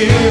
you.